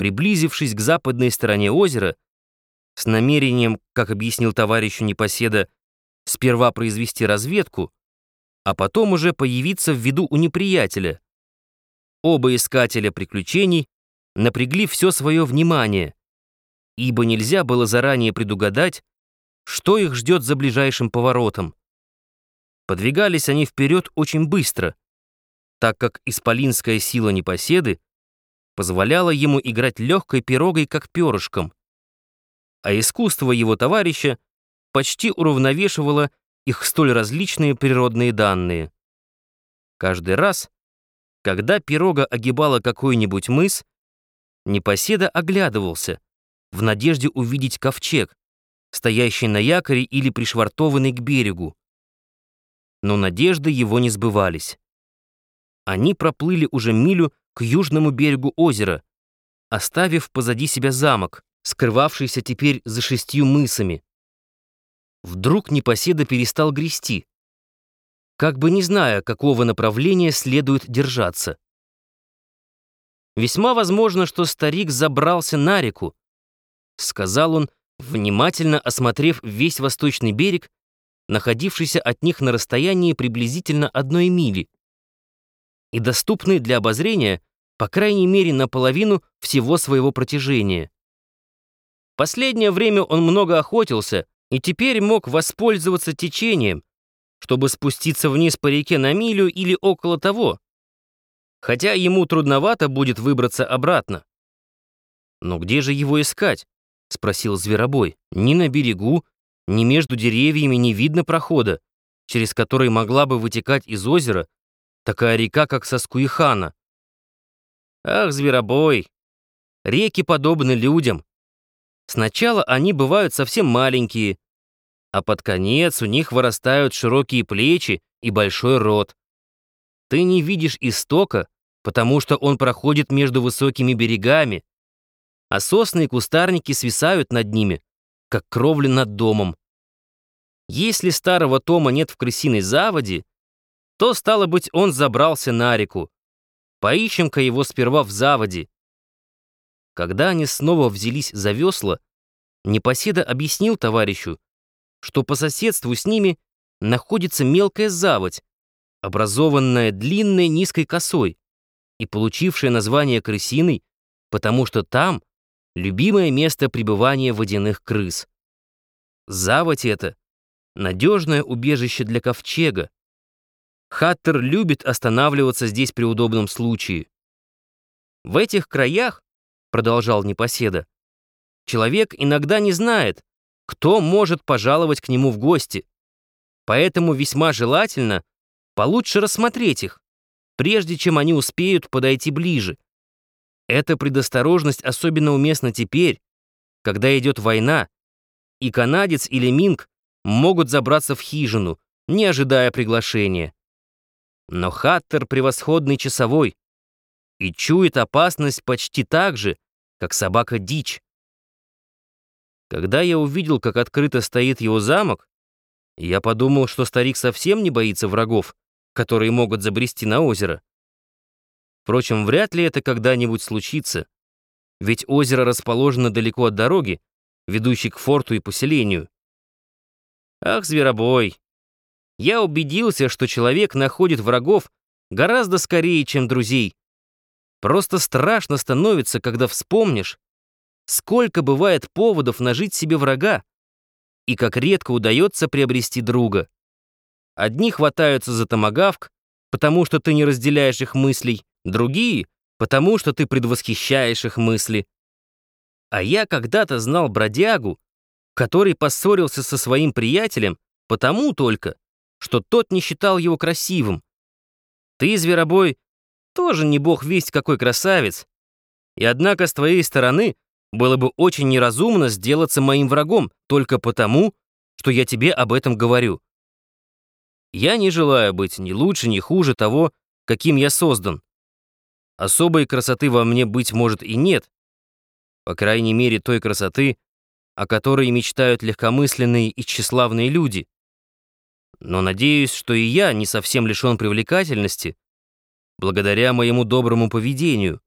Приблизившись к западной стороне озера, с намерением, как объяснил товарищу Непоседа, сперва произвести разведку, а потом уже появиться в виду у неприятеля. Оба искателя приключений напрягли все свое внимание, ибо нельзя было заранее предугадать, что их ждет за ближайшим поворотом. Подвигались они вперед очень быстро, так как исполинская сила непоседы позволяла ему играть легкой пирогой, как перышком, а искусство его товарища почти уравновешивало их столь различные природные данные. Каждый раз, когда пирога огибала какой-нибудь мыс, непоседа оглядывался в надежде увидеть ковчег, стоящий на якоре или пришвартованный к берегу. Но надежды его не сбывались. Они проплыли уже милю к южному берегу озера, оставив позади себя замок, скрывавшийся теперь за шестью мысами. Вдруг непоседа перестал грести, как бы не зная, какого направления следует держаться. «Весьма возможно, что старик забрался на реку», — сказал он, внимательно осмотрев весь восточный берег, находившийся от них на расстоянии приблизительно одной мили, и доступный для обозрения, по крайней мере, наполовину всего своего протяжения. Последнее время он много охотился и теперь мог воспользоваться течением, чтобы спуститься вниз по реке на милю или около того, хотя ему трудновато будет выбраться обратно. Но где же его искать? — спросил Зверобой. «Ни на берегу, ни между деревьями не видно прохода, через который могла бы вытекать из озера такая река, как Соскуихана». «Ах, Зверобой! Реки подобны людям. Сначала они бывают совсем маленькие, а под конец у них вырастают широкие плечи и большой рот. Ты не видишь истока, потому что он проходит между высокими берегами, а сосны и кустарники свисают над ними, как кровли над домом. Если старого Тома нет в крысиной заводе, то, стало быть, он забрался на реку. Поищем-ка его сперва в заводе. Когда они снова взялись за весла, Непоседа объяснил товарищу, что по соседству с ними находится мелкая заводь, образованная длинной низкой косой и получившая название крысиной, потому что там любимое место пребывания водяных крыс. Заводь это — надежное убежище для ковчега. Хаттер любит останавливаться здесь при удобном случае. В этих краях, — продолжал Непоседа, — человек иногда не знает, кто может пожаловать к нему в гости. Поэтому весьма желательно получше рассмотреть их, прежде чем они успеют подойти ближе. Эта предосторожность особенно уместна теперь, когда идет война, и канадец или минг могут забраться в хижину, не ожидая приглашения. Но Хаттер превосходный часовой и чует опасность почти так же, как собака дичь. Когда я увидел, как открыто стоит его замок, я подумал, что старик совсем не боится врагов, которые могут забрести на озеро. Впрочем, вряд ли это когда-нибудь случится, ведь озеро расположено далеко от дороги, ведущей к форту и поселению. Ах, зверобой! Я убедился, что человек находит врагов гораздо скорее, чем друзей. Просто страшно становится, когда вспомнишь, сколько бывает поводов нажить себе врага, и как редко удается приобрести друга. Одни хватаются за томагавк, потому что ты не разделяешь их мыслей, другие — потому что ты предвосхищаешь их мысли. А я когда-то знал бродягу, который поссорился со своим приятелем потому только, что тот не считал его красивым. Ты, зверобой, тоже не бог весть какой красавец. И однако с твоей стороны было бы очень неразумно сделаться моим врагом только потому, что я тебе об этом говорю. Я не желаю быть ни лучше, ни хуже того, каким я создан. Особой красоты во мне, быть может, и нет. По крайней мере, той красоты, о которой мечтают легкомысленные и тщеславные люди. Но надеюсь, что и я не совсем лишен привлекательности, благодаря моему доброму поведению.